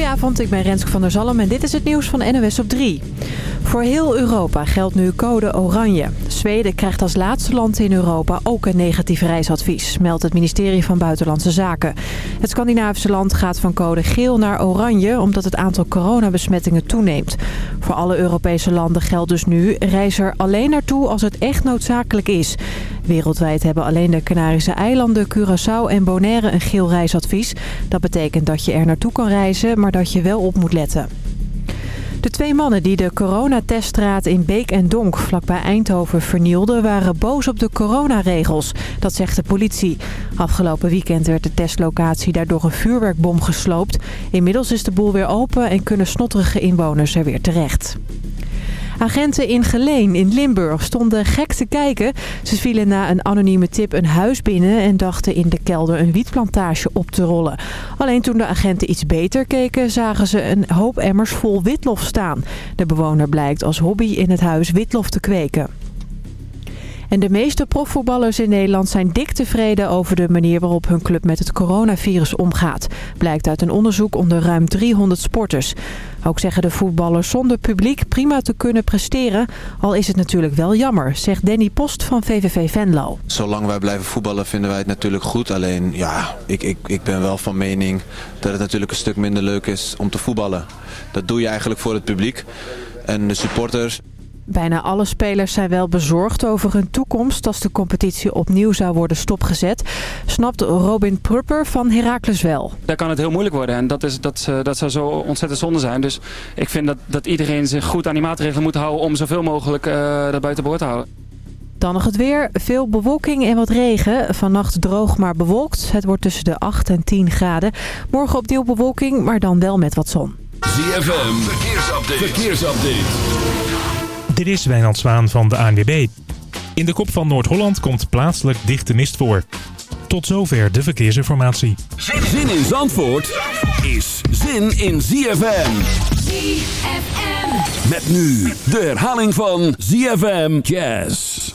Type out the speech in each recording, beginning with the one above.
Goedenavond, ik ben Renske van der Zalm en dit is het nieuws van NOS op 3. Voor heel Europa geldt nu code oranje. Zweden krijgt als laatste land in Europa ook een negatief reisadvies, meldt het ministerie van Buitenlandse Zaken. Het Scandinavische land gaat van code geel naar oranje omdat het aantal coronabesmettingen toeneemt. Voor alle Europese landen geldt dus nu, reis er alleen naartoe als het echt noodzakelijk is. Wereldwijd hebben alleen de Canarische eilanden, Curaçao en Bonaire een geel reisadvies. Dat betekent dat je er naartoe kan reizen, maar dat je wel op moet letten. De twee mannen die de coronateststraat in Beek en Donk vlakbij Eindhoven vernielden... waren boos op de coronaregels. Dat zegt de politie. Afgelopen weekend werd de testlocatie daardoor een vuurwerkbom gesloopt. Inmiddels is de boel weer open en kunnen snotterige inwoners er weer terecht. Agenten in Geleen in Limburg stonden gek te kijken. Ze vielen na een anonieme tip een huis binnen en dachten in de kelder een wietplantage op te rollen. Alleen toen de agenten iets beter keken zagen ze een hoop emmers vol witlof staan. De bewoner blijkt als hobby in het huis witlof te kweken. En de meeste profvoetballers in Nederland zijn dik tevreden over de manier waarop hun club met het coronavirus omgaat. Blijkt uit een onderzoek onder ruim 300 sporters. Ook zeggen de voetballers zonder publiek prima te kunnen presteren. Al is het natuurlijk wel jammer, zegt Danny Post van VVV Venlo. Zolang wij blijven voetballen vinden wij het natuurlijk goed. Alleen ja, ik, ik, ik ben wel van mening dat het natuurlijk een stuk minder leuk is om te voetballen. Dat doe je eigenlijk voor het publiek en de supporters. Bijna alle spelers zijn wel bezorgd over hun toekomst als de competitie opnieuw zou worden stopgezet. Snapt Robin Prupper van Heracles wel. Daar kan het heel moeilijk worden en dat, is, dat, dat zou zo ontzettend zonde zijn. Dus ik vind dat, dat iedereen zich goed aan die maatregelen moet houden om zoveel mogelijk uh, dat buiten boord te houden. Dan nog het weer. Veel bewolking en wat regen. Vannacht droog maar bewolkt. Het wordt tussen de 8 en 10 graden. Morgen opnieuw bewolking, maar dan wel met wat zon. ZFM, verkeersupdate. verkeersupdate. Dit is Wijnand Zwaan van de ANWB. In de kop van Noord-Holland komt plaatselijk dichte mist voor. Tot zover de verkeersinformatie. Zin in Zandvoort is zin in ZFM. ZFM. Met nu de herhaling van ZFM Jazz.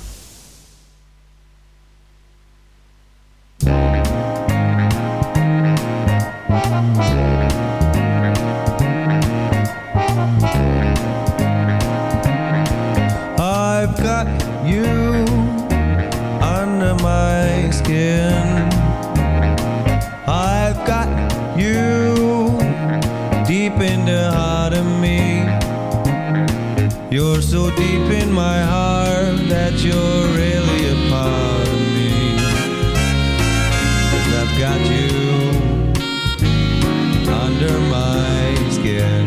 You're so deep in my heart that you're really a part of me. Cause I've got you under my skin.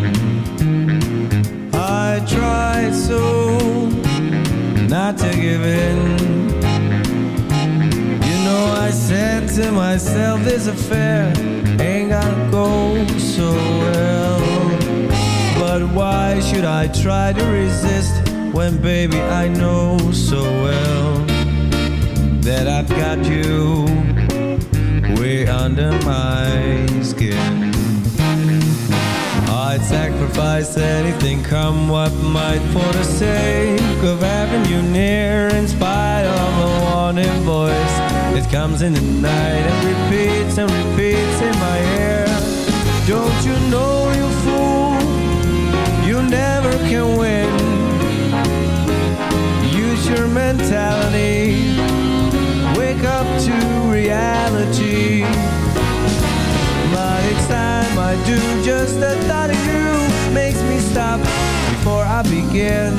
I tried so not to give in. You know, I said to myself, this affair I try to resist when, baby, I know so well that I've got you way under my skin? I'd sacrifice anything, come what might, for the sake of having you near. In spite of a warning voice, it comes in the night and repeats and repeats in my ear. Don't you know, can win. Use your mentality, wake up to reality. But each time I do, just the thought of you makes me stop before I begin.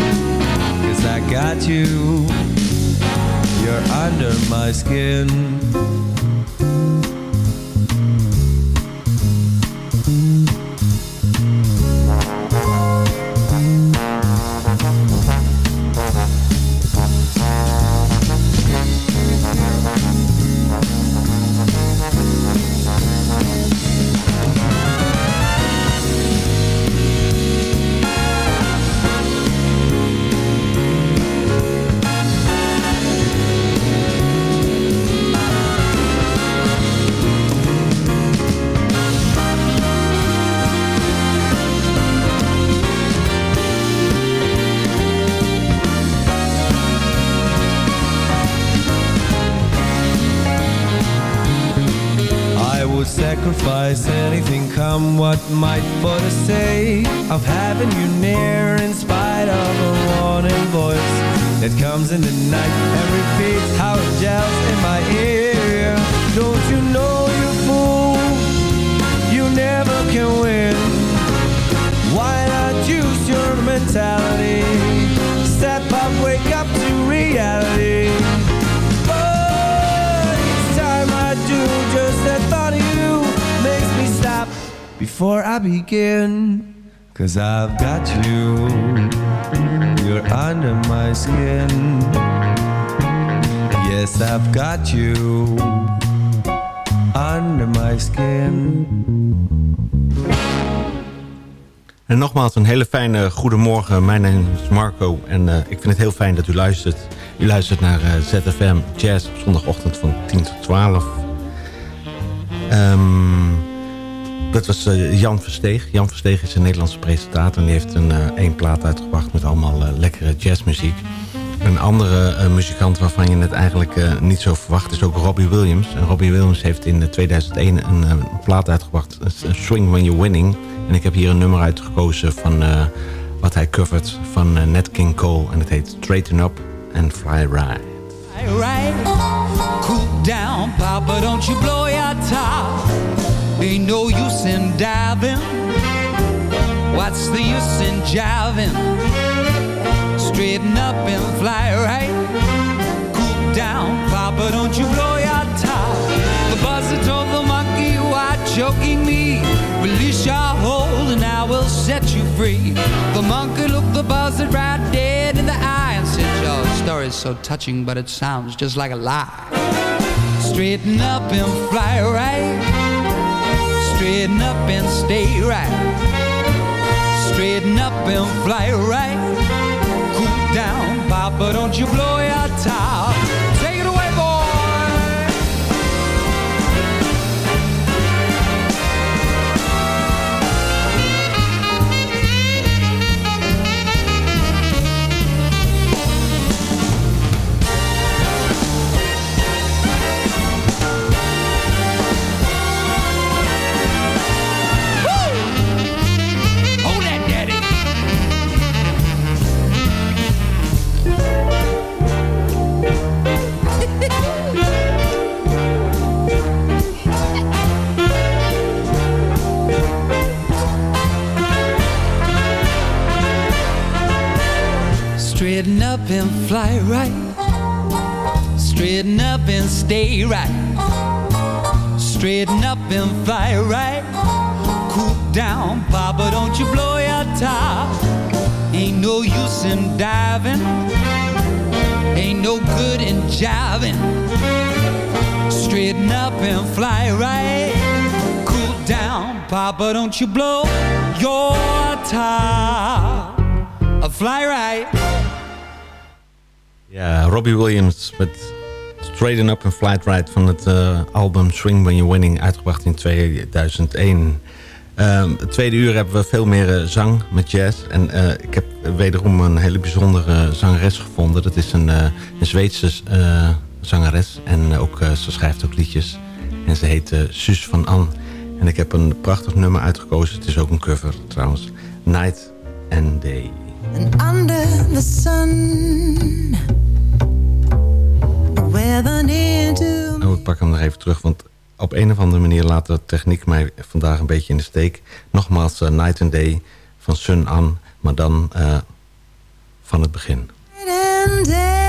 Cause I got you, you're under my skin. Cause I've got you, you're under my skin. Yes, I've got you under my skin. En nogmaals een hele fijne goedemorgen. Mijn naam is Marco en uh, ik vind het heel fijn dat u luistert. U luistert naar uh, ZFM Jazz op zondagochtend van 10 tot 12. Um, dat was uh, Jan Versteeg. Jan Versteeg is een Nederlandse presentator. En die heeft een één plaat uitgebracht met allemaal lekkere jazzmuziek. Een andere muzikant waarvan je het eigenlijk niet zo verwacht is ook Robbie Williams. En Robbie Williams heeft in 2001 een plaat uitgebracht. Swing When You're Winning... En ik heb hier een nummer uitgekozen van wat hij covert van Nat King Cole. En het heet Straighten Up and Fly Right. Fly right, cool down, papa, don't you blow your top. Ain't no use in diving. What's the use in jiving? Straighten up and fly right. Cool down, papa, don't you blow your top. The buzzer told the monkey why choking me. Release your hold and I will set you free. The monkey looked the buzzard right dead in the eye and said, Your story's so touching, but it sounds just like a lie. Straighten up and fly right. Straighten up and stay right. Straighten up and fly right. Cool down, Papa, don't you blow your fly right. Straighten up and stay right. Straighten up and fly right. Cool down, Papa, don't you blow your top. Ain't no use in diving. Ain't no good in jiving. Straighten up and fly right. Cool down, Papa, don't you blow your top. Fly right. Ja, Robbie Williams met Straighten Up and Flight Right van het uh, album Swing When You're Winning, uitgebracht in 2001. Um, het tweede uur hebben we veel meer uh, zang met jazz. En uh, ik heb wederom een hele bijzondere zangeres gevonden. Dat is een, een Zweedse zangeres. En ook, ze schrijft ook liedjes. En ze heet Suus van An. En ik heb een prachtig nummer uitgekozen. Het is ook een cover trouwens. Night and Day. And under the sun Oh, ik pak hem nog even terug, want op een of andere manier laat de techniek mij vandaag een beetje in de steek. Nogmaals, uh, Night and Day van Sun An, maar dan uh, van het begin. Night and day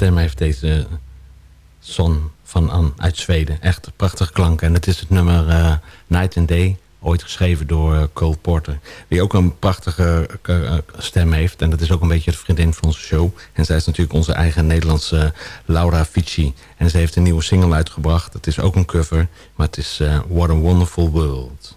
stem heeft deze Son van Ann uit Zweden. Echt prachtige klanken. En het is het nummer eh, Night and Day. Ooit geschreven door eh, Cole Porter. Die ook een prachtige eh, stem heeft. En dat is ook een beetje de vriendin van onze show. En zij is natuurlijk onze eigen Nederlandse Laura Fici. En ze heeft een nieuwe single uitgebracht. Het is ook een cover. Maar het is What a Wonderful World.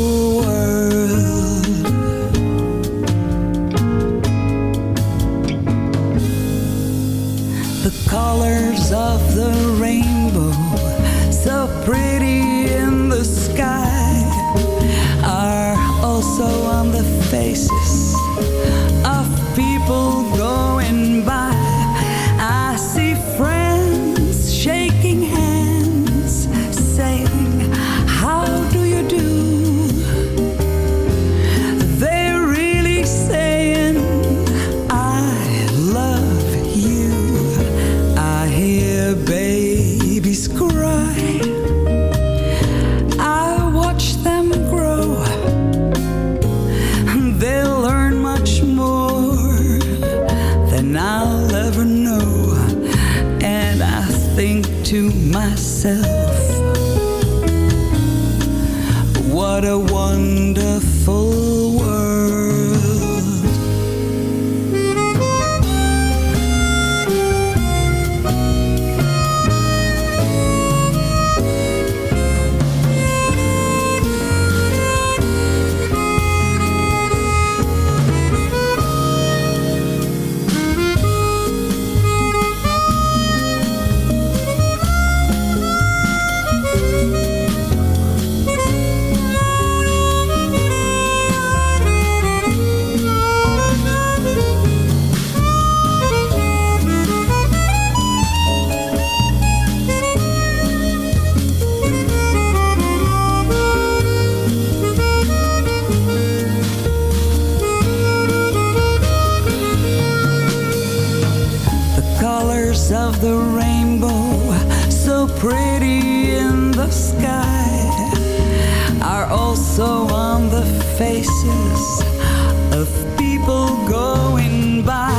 colors of the rainbow, so pretty in the sky, are also on the faces faces of people going by.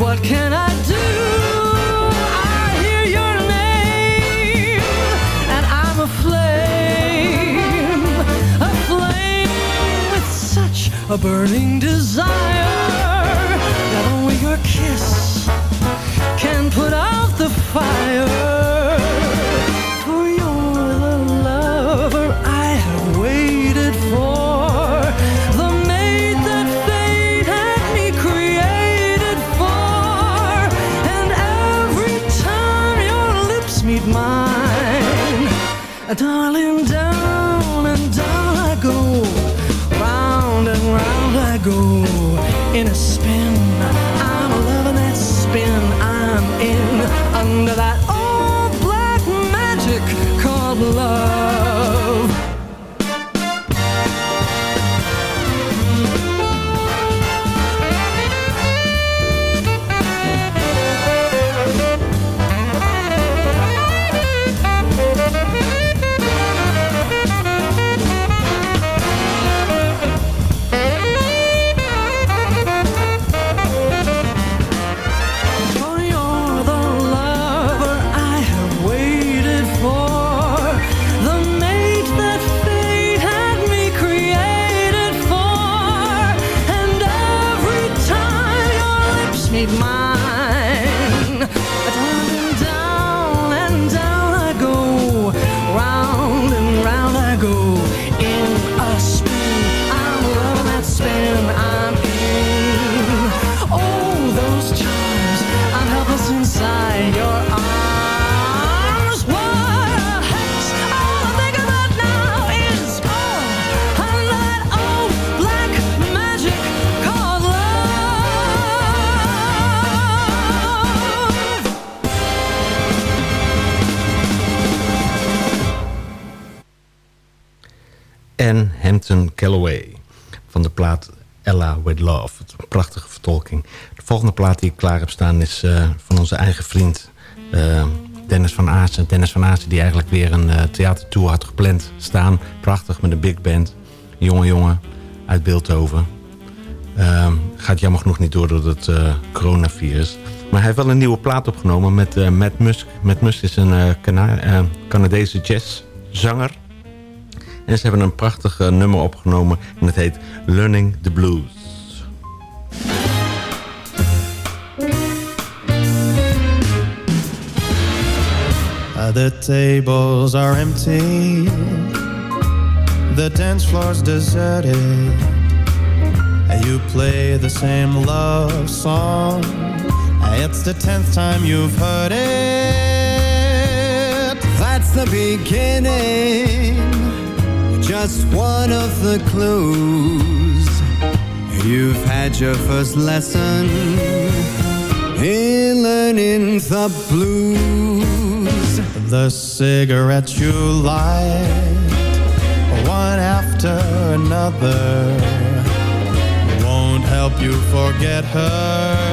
What can I do? I hear your name, and I'm aflame, aflame with such a burning desire that only your kiss can put out the fire. Ella With Love. Een prachtige vertolking. De volgende plaat die ik klaar heb staan is eh, van onze eigen vriend eh, Dennis van Aasen. Dennis van Aasen die eigenlijk weer een eh, theatertour had gepland staan. Prachtig met een big band. Jonge jongen uit Beeldhoven. Eh, gaat jammer genoeg niet door door het coronavirus. Maar hij heeft wel een nieuwe plaat opgenomen met Matt Musk. Matt Musk is een Cana- Canadese jazzzanger. En ze hebben een prachtig eh, nummer opgenomen en het heet Learning the Blues. Uh, the tables are empty, the dance floor's deserted. And You play the same love song. It's the tenth time you've heard it. That's the beginning, just one of the clues. You've had your first lesson in learning the blues. The cigarettes you light, one after another, won't help you forget her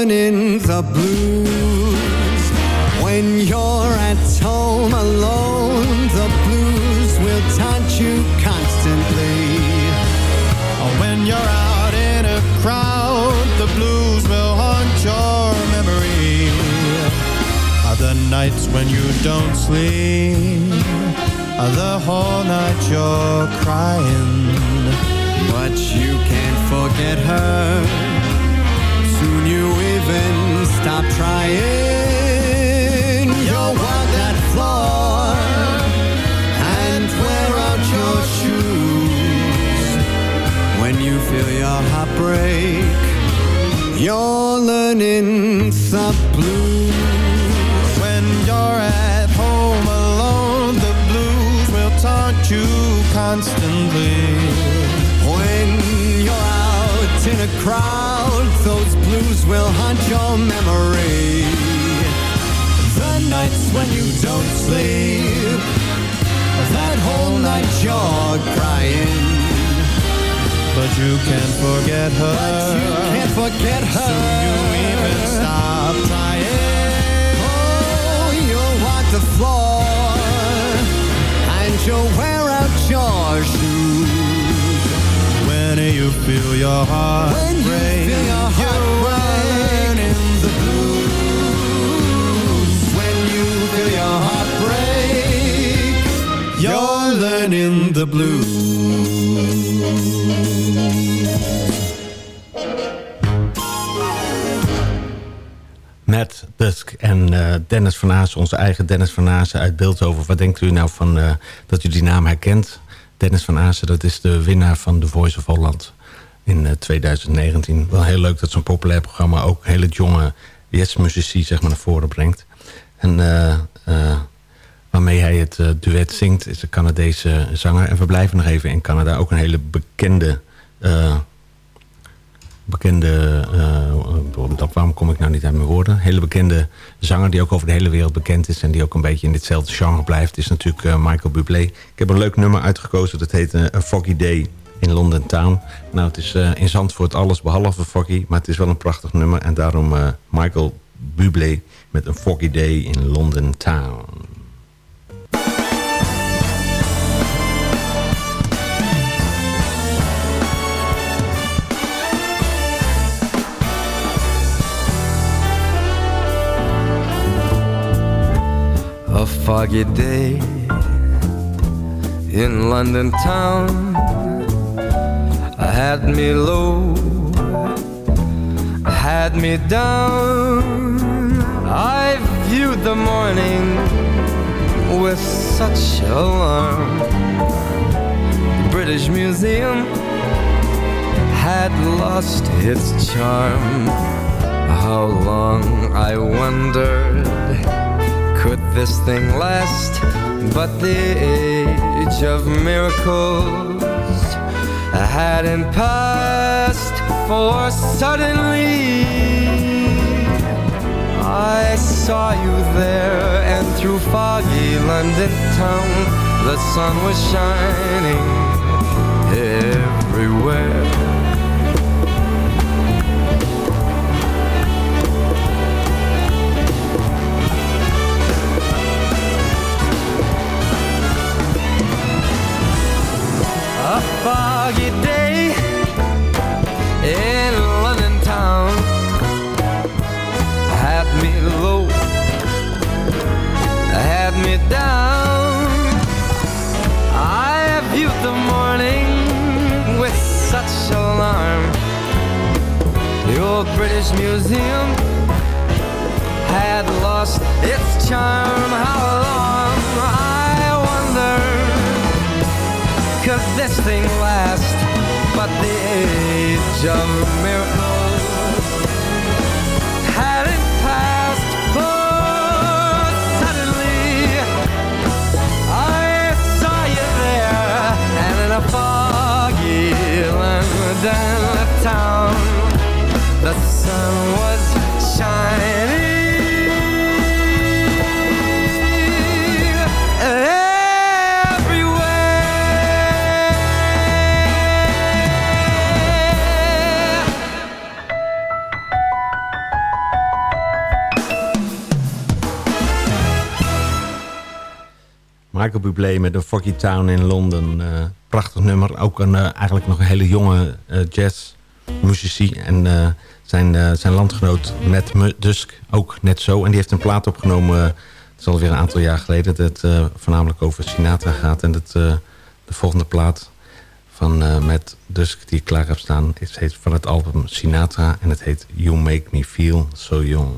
learning the blues. When you're at home alone, the blues will taunt you constantly. When you're out in a crowd, the blues will haunt your memory. The nights when you don't sleep, the whole night you're crying. But you can't forget her. Even stop trying. You'll walk that floor and wear out your shoes. When you feel your heart break, you're learning the blues. When you're at home alone, the blues will taunt you constantly. When you're out in a crowd, those blues will haunt your memory. The nights when you don't sleep, that whole night you're crying. But you can't forget her. But you can't forget her. Soon you even stop trying. Oh, you'll walk the floor and you'll wear out your shoes. When you feel your heart When break, the blues. Matt Dusk en eh, Dennis van Azen, onze eigen Dennis van Azen uit Beeldhoven. Wat denkt u nou van eh, dat u die naam herkent? Dennis van Azen, dat is de winnaar van The Voice of Holland in eh, 2019. Wel heel leuk dat zo'n populair programma ook hele jonge jazzmuzici zeg maar, naar voren brengt. En eh, eh, waarmee hij het eh, duet zingt is de Canadese zanger. En we blijven nog even in Canada. Ook een hele bekende... eh, bekende, dat, waarom kom ik nou niet uit mijn woorden? Hele bekende zanger die ook over de hele wereld bekend is... en die ook een beetje in ditzelfde genre blijft... is natuurlijk Michael Bublé. Ik heb een leuk nummer uitgekozen, dat heet A Foggy Day in London Town. Nou, het is in Zandvoort alles behalve foggy... maar het is wel een prachtig nummer... en daarom Michael Bublé met een Foggy Day in London Town. Foggy day in London town I had me low, had me down. I viewed the morning with such alarm. British Museum had lost its charm. How long I wondered could this thing last? But the age of miracles hadn't passed, for suddenly I saw you there, and through foggy London town, the sun was shining everywhere. Foggy day in London town had me low, had me down. I viewed the morning with such alarm. Old British Museum had lost its charm. How long I this thing last? But the age of miracles hadn't passed. For suddenly I saw you there, and in a foggy London town, the sun was shining. Michael Bublé met een Foggy Town in Londen. Eh, prachtig nummer. Ook een, eh, eigenlijk nog een hele jonge eh jazzmuzici. En zijn, zijn landgenoot Matt Dusk ook net zo. En die heeft een plaat opgenomen, het is alweer een aantal jaar geleden... dat het voornamelijk over Sinatra gaat. En dat, de volgende plaat van Matt Dusk die ik klaar heb staan... is heet van het album Sinatra en het heet You Make Me Feel So Young.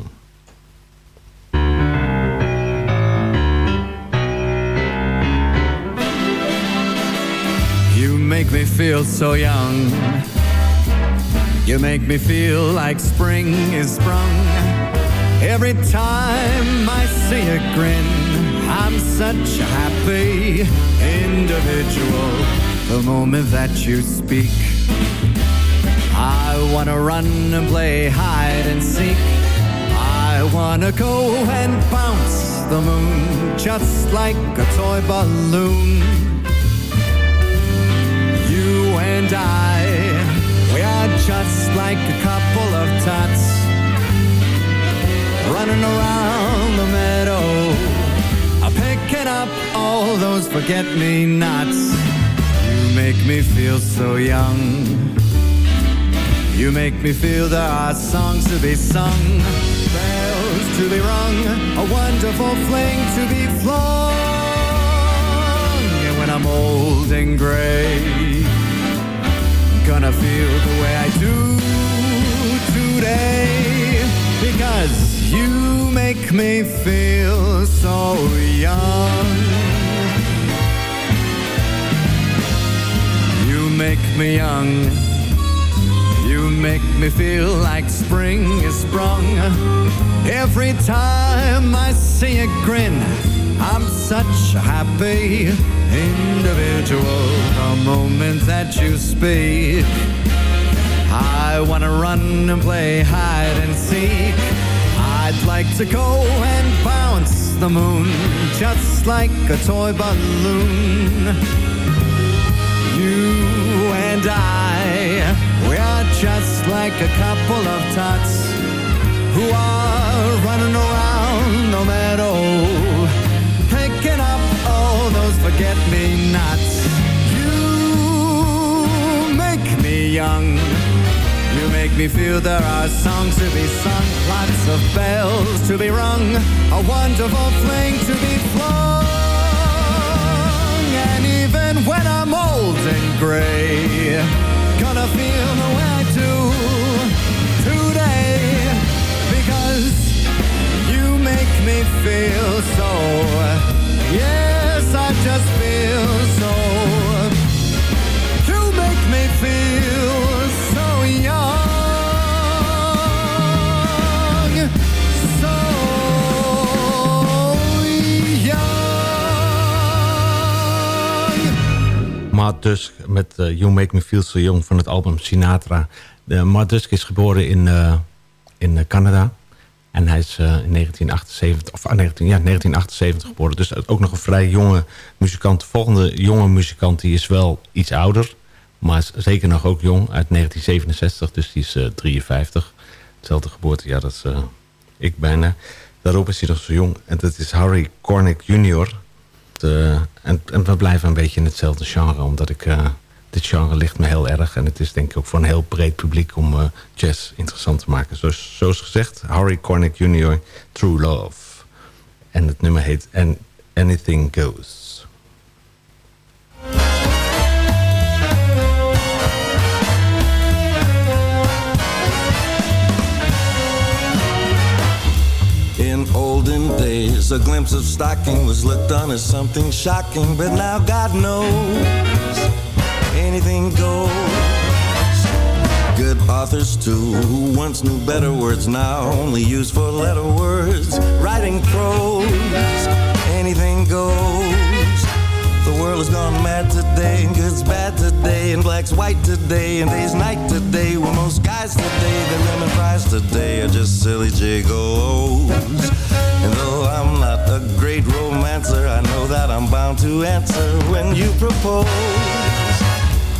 You make me feel so young. You make me feel like spring is sprung. Every time I see a grin, I'm such a happy individual. The moment that you speak, I wanna run and play hide and seek. I wanna go and bounce the moon just like a toy balloon. And I, we are just like a couple of tots running around the meadow, picking up all those forget-me-nots. You make me feel so young. You make me feel there are songs to be sung, bells to be rung, a wonderful fling to be flung. And when I'm old and gray, gonna feel the way I do today because you make me feel so young. You make me young. You make me feel like spring is sprung. Every time I see a grin, I'm such a happy individual. The moment that you speak, I wanna run and play hide and seek. I'd like to go and bounce the moon just like a toy balloon. You and I, we are just like a couple of tots who are running around the meadow, forget-me-nots. You make me young. You make me feel there are songs to be sung, lots of bells to be rung, a wonderful fling to be flung. And even when I'm old and gray, gonna feel the way I do today. Because you make me feel so, yes, I just so. You make me feel so young. So young. Matt Dusk met eh, You Make Me Feel So Young van het album Sinatra. De Matt Dusk is geboren in, eh, in eh, Canada. En hij is eh, in 1978, of, ah, 19, ja, 1978 geboren. Dus ook nog een vrij jonge muzikant. De volgende jonge muzikant die is wel iets ouder. Maar zeker nog ook jong. Uit 1967, dus die is eh, 53. Hetzelfde geboorte, ja, dat is eh, ik bijna. Daarop is hij nog zo jong. En dat is Harry Cornick Jr. De- en, en we blijven een beetje in hetzelfde genre. Omdat ik... eh, dit genre ligt me heel erg. En het is denk ik ook voor een heel breed publiek om eh, jazz interessant te maken. Zoals, zoals gezegd, Harry Cornick Jr., True Love. En het nummer heet An- Anything Goes. In olden days, a glimpse of stocking was looked on as something shocking, but now God knows anything goes. Good authors, too, who once knew better words, now only use four letter words. Writing prose, anything goes. The world has gone mad today, and good's bad today, and black's white today, and day's night today. Well, most guys today, the lemon fries today are just silly jiggles. And though I'm not a great romancer, I know that I'm bound to answer when you propose.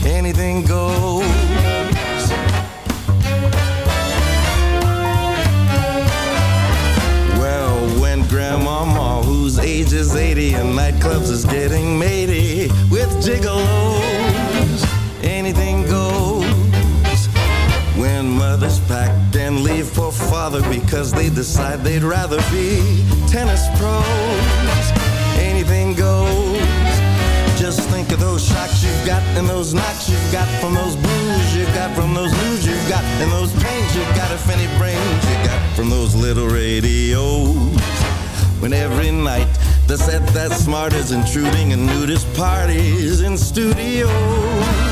Anything goes. Well, when Grandmama, whose age is 80 and nightclubs is getting matey with gigolos, anything goes. When mothers pack and leave for father because they decide they'd rather be tennis pros, anything goes. Just think of those shocks you've got and those knocks you've got from those blues you got from those news you've got and those pains you got if any brains you got from those little radios. When every night the set that's smart is intruding in nudist parties in studios.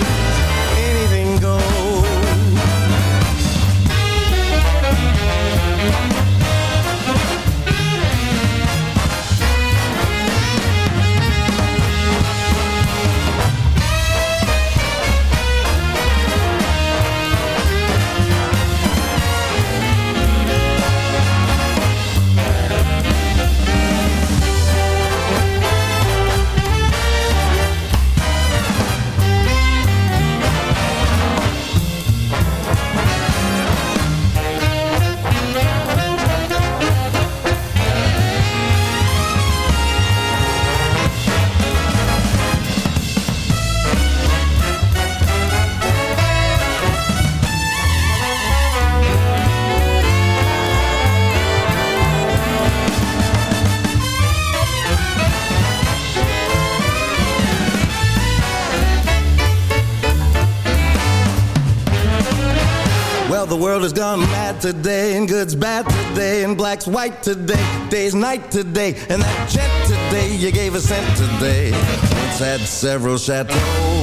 Bad today, and black's white today, day's night today, and that jet today you gave a cent today. Once had several chateaus.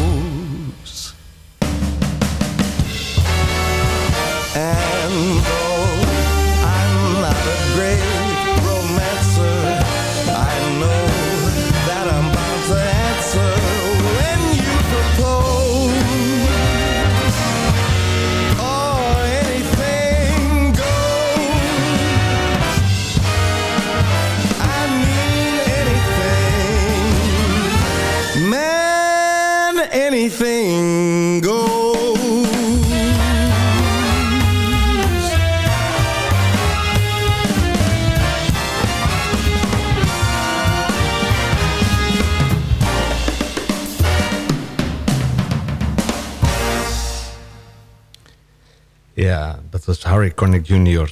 Ja, dat was Harry Connick Jr.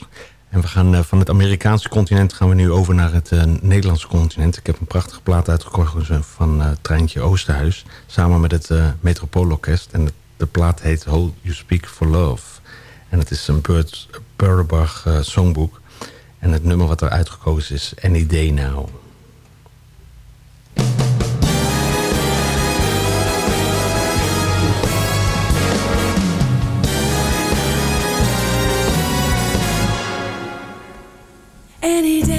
En we gaan eh, van het Amerikaanse continent gaan we nu over naar het eh, Nederlandse continent. Ik heb een prachtige plaat uitgekozen van eh, Treintje Oosterhuis. Samen met het uh, Metropoolorkest. En de, plaat heet Hold You Speak for Love. En het is een Burt Beurbach songboek. En het nummer wat er uitgekozen is Any Day Now. Any day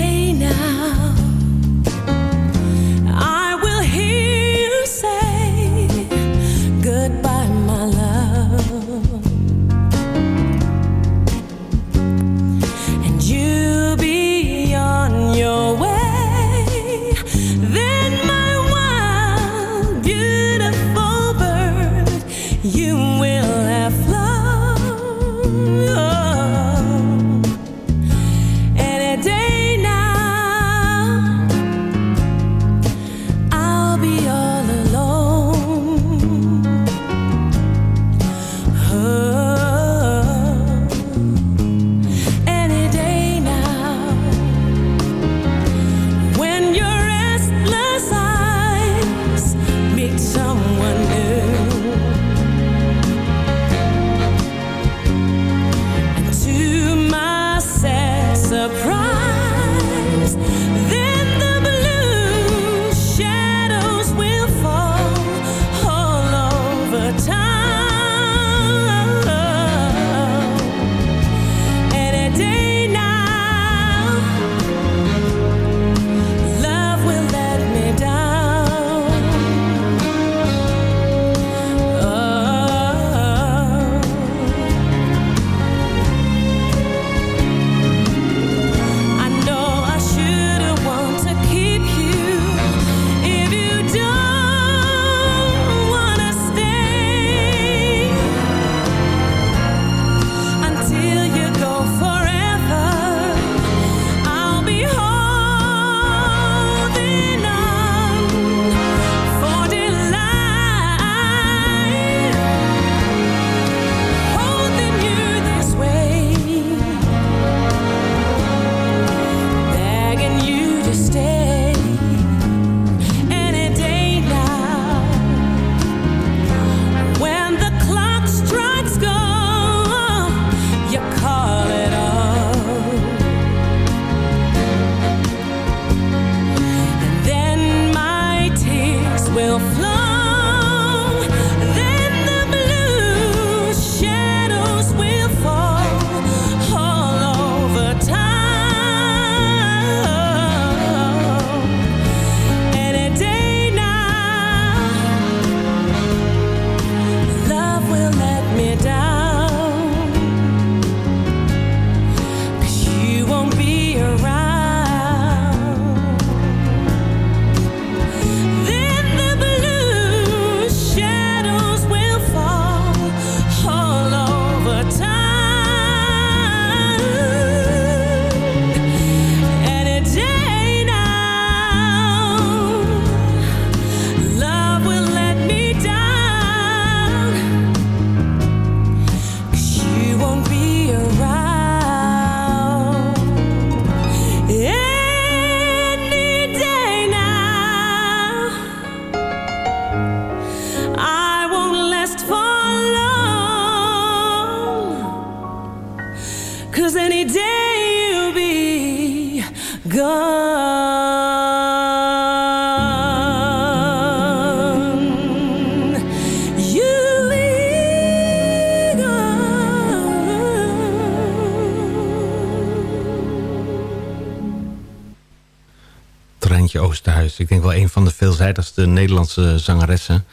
Oosterhuis. Ik denk wel een van de veelzijdigste Nederlandse zangeressen.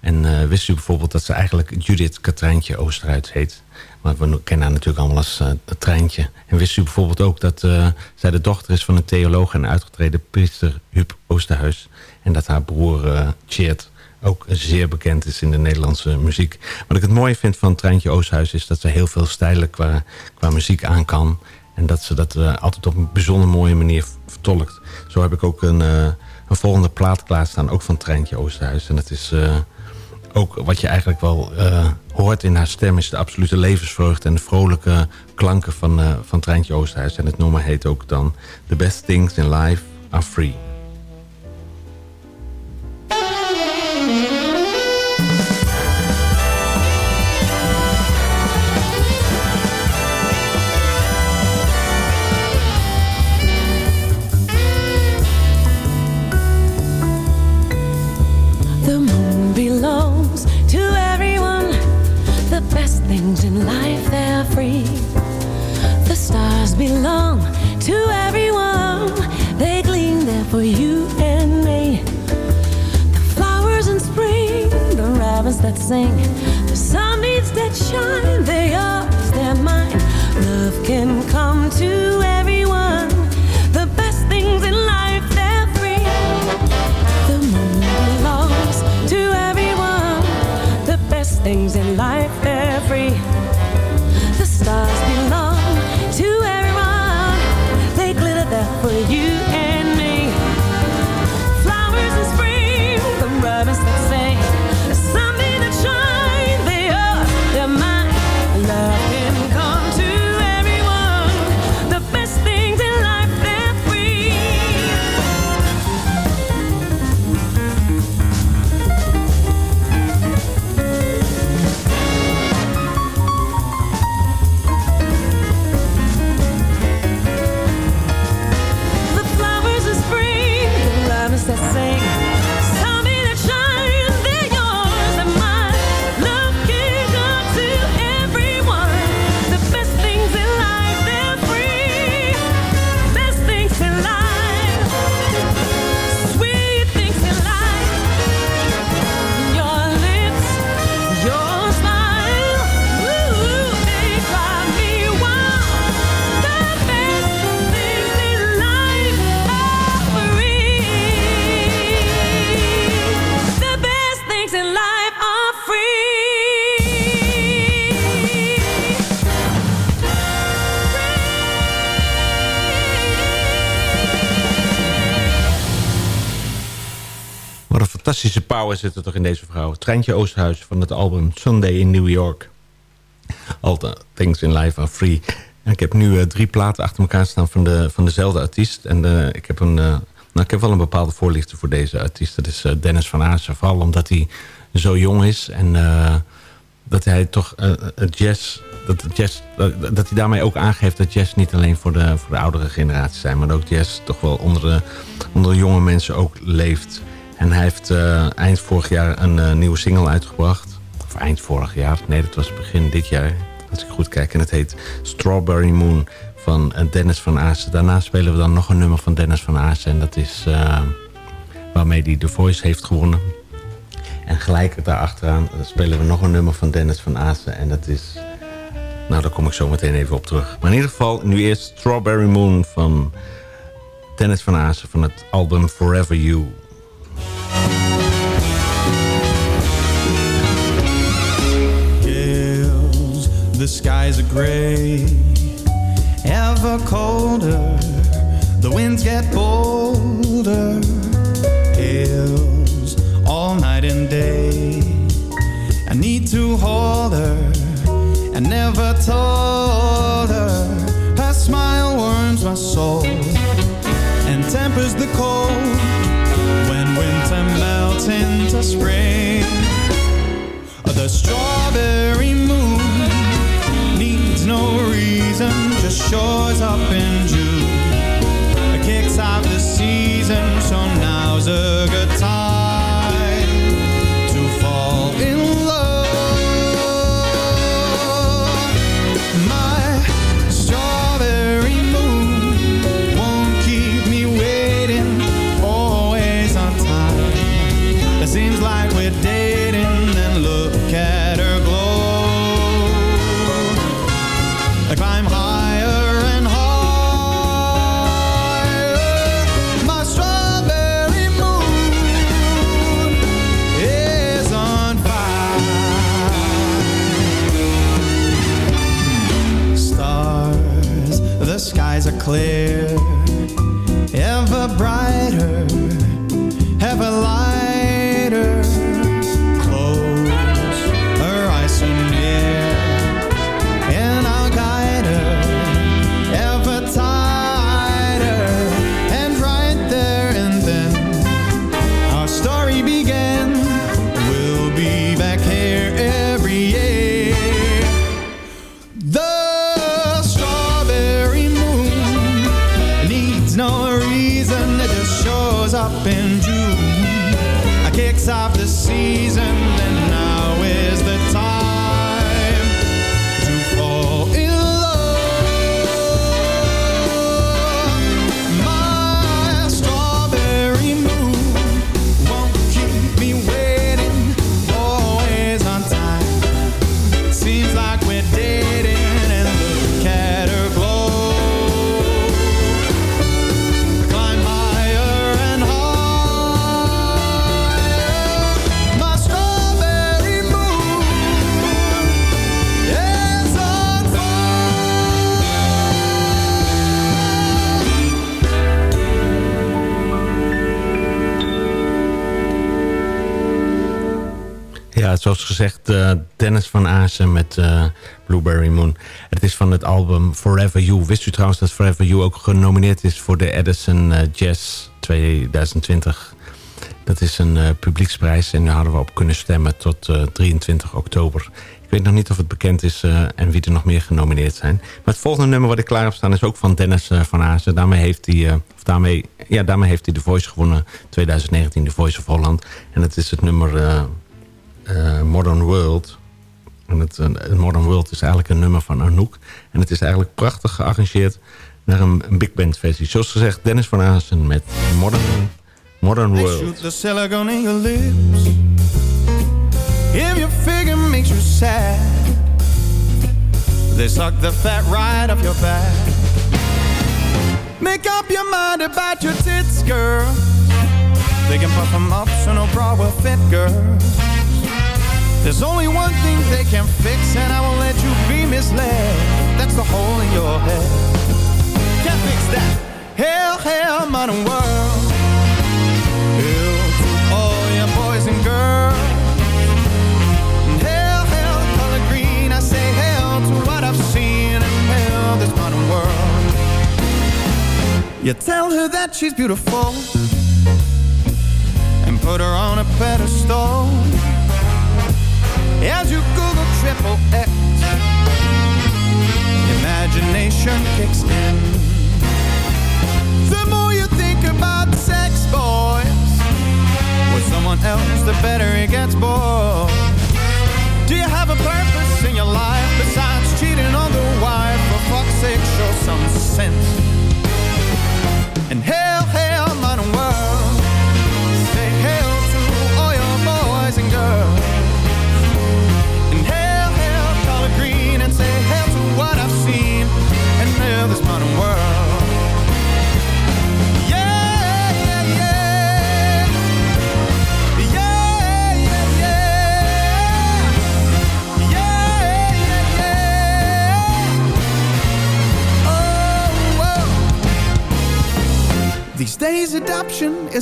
En eh, wist u bijvoorbeeld dat ze eigenlijk Judith Katrijntje Oosterhuis heet. Maar we kennen haar natuurlijk allemaal als uh, treintje. En wist u bijvoorbeeld ook dat uh, zij de dochter is van een theoloog... en uitgetreden priester Huub Oosterhuis. En dat haar broer uh, ook zeer bekend is in de Nederlandse muziek. Wat ik het mooie vind van Treintje Oosterhuis... is dat ze heel veel stijlen qua, qua muziek aan kan. En dat ze dat altijd op een bijzonder mooie manier vertolkt. Zo heb ik ook een, een volgende plaat klaarstaan, ook van Treintje Oosterhuis. En dat is ook wat je eigenlijk wel uh, hoort in haar stem... is de absolute levensvreugde en de vrolijke klanken van, uh, van Treintje Oosterhuis. En het nummer heet ook dan... The best things in life are free. Things in life, they're free. The stars belong to everyone. They gleam there for you and me. The flowers in spring, the ravens that sing, the sunbeams that shine, they're yours, they're mine. Love can come to everyone. Fantastische power zit er toch in deze vrouw. Treintje Oosterhuis van het album Sunday in New York. All the things in life are free. Ik heb nu eh, drie platen achter elkaar staan van, de, van dezelfde artiest. En eh, ik, heb een, eh, nou, ik heb wel een bepaalde voorliefde voor deze artiest. Dat is Dennis van Aassen. Vooral omdat hij zo jong is. En dat hij toch jazz... Dat, jazz dat, dat hij daarmee ook aangeeft dat jazz niet alleen voor de, voor de oudere generatie zijn. Maar ook jazz toch wel onder de, onder de jonge mensen ook leeft. En hij heeft eh, eind vorig jaar een eh, nieuwe single uitgebracht. Of eind vorig jaar. Nee, dat was begin dit jaar. Als ik goed kijk. En het heet Strawberry Moon van eh, Dennis van Aassen. Daarna spelen we dan nog een nummer van Dennis van Aassen. En dat is waarmee hij The Voice heeft gewonnen. En gelijk daarachteraan spelen we nog een nummer van Dennis van Aassen. En dat is... Nou, daar kom ik zo meteen even op terug. Maar in ieder geval, nu eerst Strawberry Moon van Dennis van Aassen... van het album Forever You. Hills, the skies are gray, ever colder. The winds get bolder. Hills, all night and day. I need to hold her. I never told her. Her smile warms my soul and tempers the cold melts into spring. The strawberry moon needs no reason, just shows up in June. Kicks out the season, so now's a good time Ja, zoals gezegd, eh, Dennis van Aasen met eh, Blueberry Moon. Het is van het album Forever You. Wist u trouwens dat Forever You ook genomineerd is voor de Edison eh, Jazz 2020? Dat is een publieksprijs en daar hadden we op kunnen stemmen tot eh, 23 oktober. Ik weet nog niet of het bekend is en wie er nog meer genomineerd zijn. Maar het volgende nummer wat ik klaar heb staan is ook van Dennis van Aasen. Daarmee heeft hij, daarmee, ja, daarmee heeft hij de Voice gewonnen 2019, de Voice of Holland. En het is het nummer eh, Modern World. En het, eh, Modern World is eigenlijk een nummer van Anouk. En het is eigenlijk prachtig gearrangeerd naar een, een big band versie. Zoals gezegd, Dennis van Aasen met Modern, Modern World. shoot the silicone in your lips. If your figure makes you sad, they suck the fat right off your back. Make up your mind about your tits, girl. They can puff them up so no bra will fit, girl. There's only one thing they can fix, and I won't let you be misled. That's the hole in your head. Can't fix that. Hell, hell, modern world. Hell to all your boys and girls. Hell, hell, color green. I say hell to what I've seen, and hell, this modern world. You tell her that she's beautiful, and put her on a pedestal. As you Google triple X, imagination kicks in. The more you think about sex, boys, with someone else, the better it gets, boy. Do you have a purpose in your life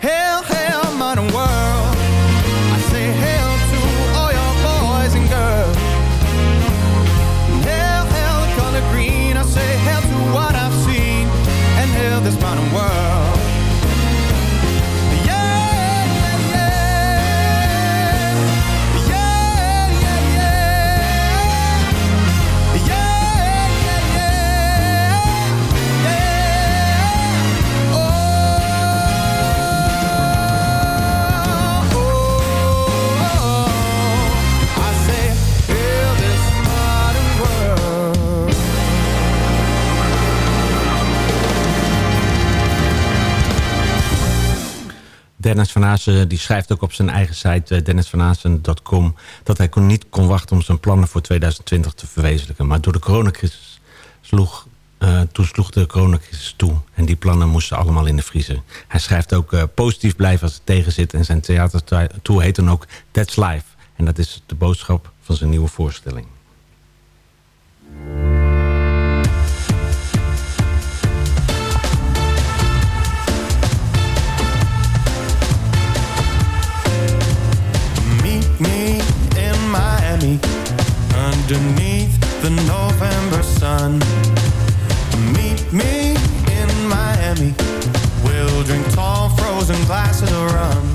Hell, hell, modern world. I say to all your boys and girls. Color green. I say to what I've seen. And this modern world. Dennis van Aasen die schrijft ook op zijn eigen site uh, dennisvanaasen.com... dat hij kon, niet kon wachten om zijn plannen voor 2020 te verwezenlijken. Maar door de coronacrisis sloeg, uh, toen sloeg de coronacrisis toe. En die plannen moesten allemaal in de vriezer. Hij schrijft ook positief blijven als het tegen zit. En zijn theatertour heet dan ook That's Life. En dat is de boodschap van zijn nieuwe voorstelling. Underneath the November sun. Meet me in Miami. We'll drink tall frozen glasses of rum.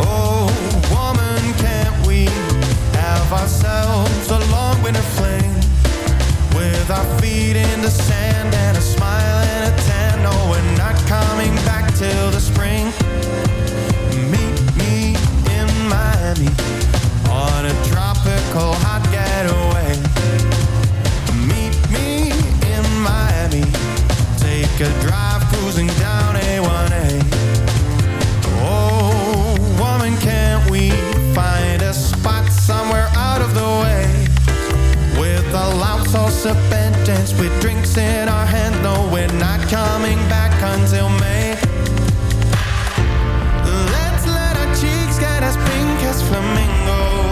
Oh, woman, can't we have ourselves a long winter fling? With our feet in the sand and a smile and a tan. No, we're not coming back till the spring. Meet me in Miami on a tropical hot getaway. Meet me in Miami. Take a drive cruising down A1A. Oh, woman, can't we find a spot somewhere out of the way? With a with drinks in our. No, we're not coming back until May. Let's let our cheeks get as pink as flamingos.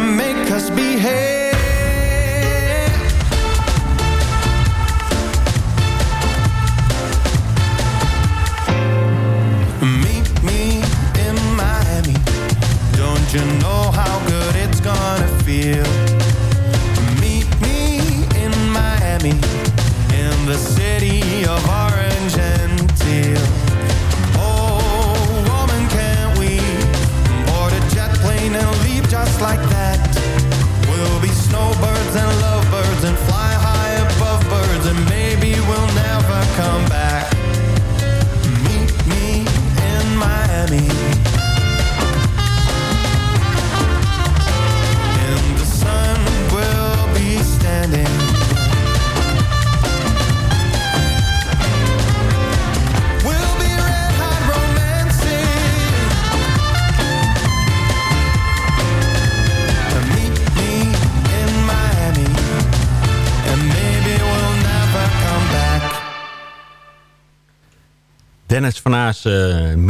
Make us behave.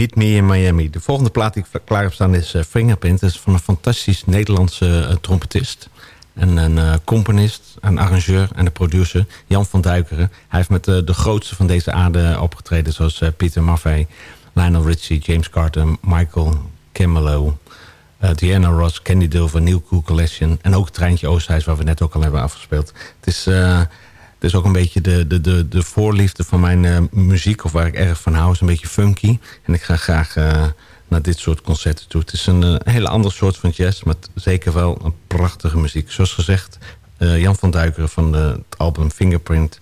Meet Me in Miami. De volgende plaat die ik klaar heb staan is uh, Fingerprint. Dat is van een fantastisch Nederlandse uh, trompetist. En een uh, componist, een arrangeur en een producer. Jan van Duikeren. Hij heeft met de grootste van deze aarde opgetreden. Zoals Peter Maffay, Lionel Richie, James Carter, Michael Kimelo... Diana Ross, Candy Dulver, Neil Cool Collection... en ook Treintje Oosthuis, waar we net ook al hebben afgespeeld. Het is... is ook een beetje de, de, de, de voorliefde van mijn uh, muziek... of waar ik erg van hou, is een beetje funky. En ik ga graag uh, naar dit soort concerten toe. Het is een uh, hele ander soort van jazz... maar zeker wel een prachtige muziek. Zoals gezegd, Jan van Duikeren van de, het album Fingerprint...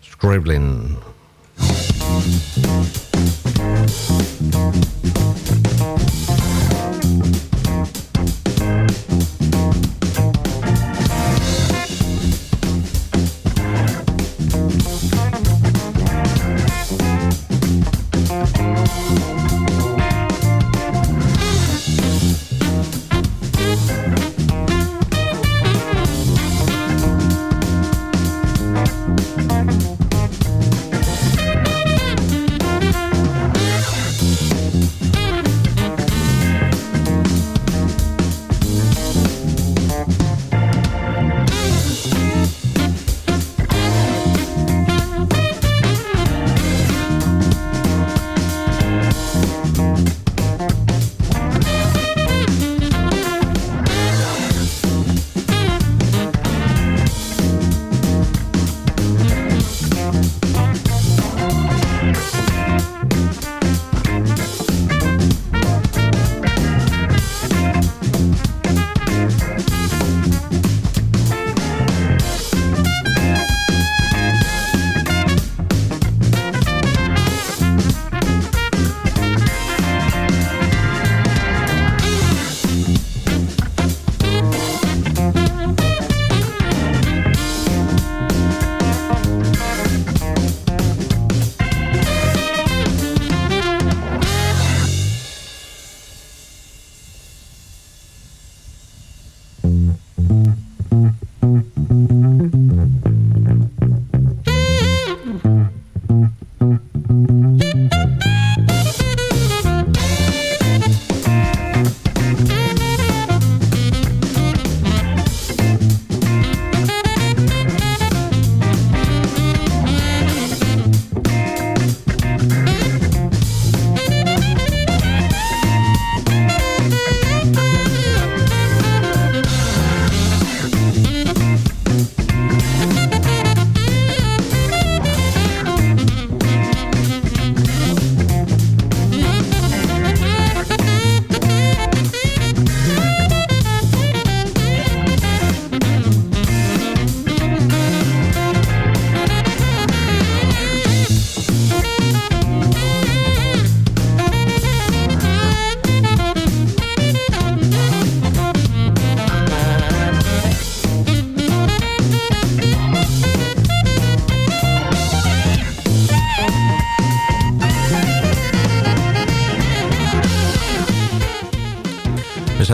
Scribbling.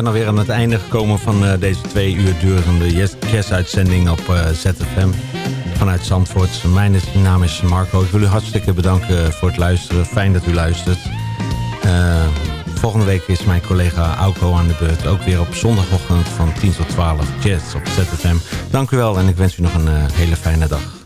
Alweer aan het einde gekomen van eh, deze twee uur durende jazz-uitzending op eh, ZFM vanuit Zandvoort. Mijn naam is Marco. Ik wil u hartstikke bedanken voor het luisteren. Fijn dat u luistert. Eh, volgende week is mijn collega Auko aan de beurt. Ook weer op zondagochtend van 10 tot 12 jazz op ZFM. Dank u wel en ik wens u nog een hele fijne dag.